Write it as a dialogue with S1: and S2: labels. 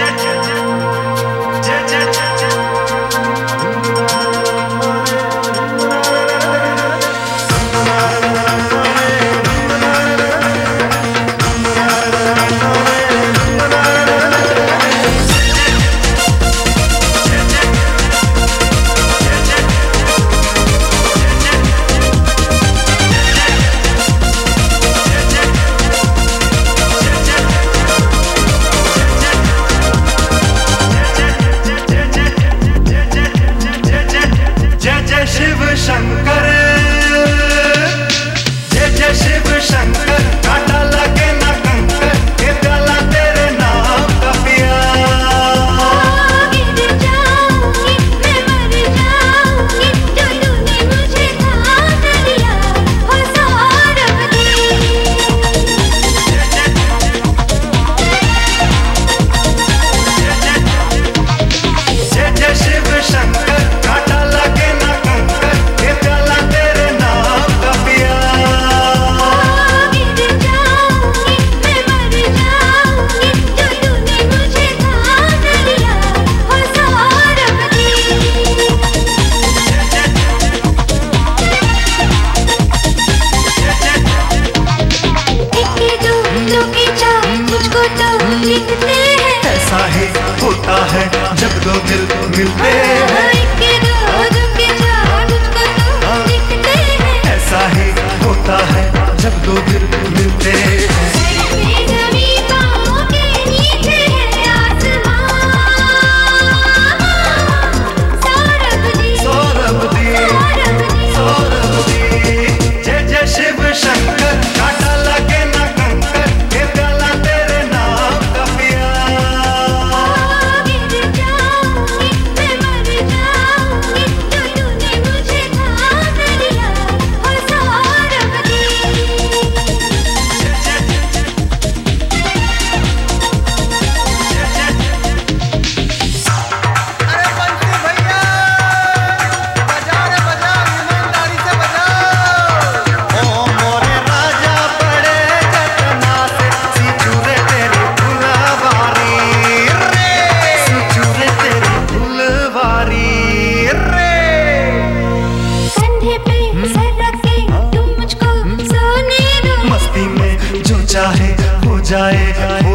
S1: attention. قدر
S2: من البيت
S1: जाए।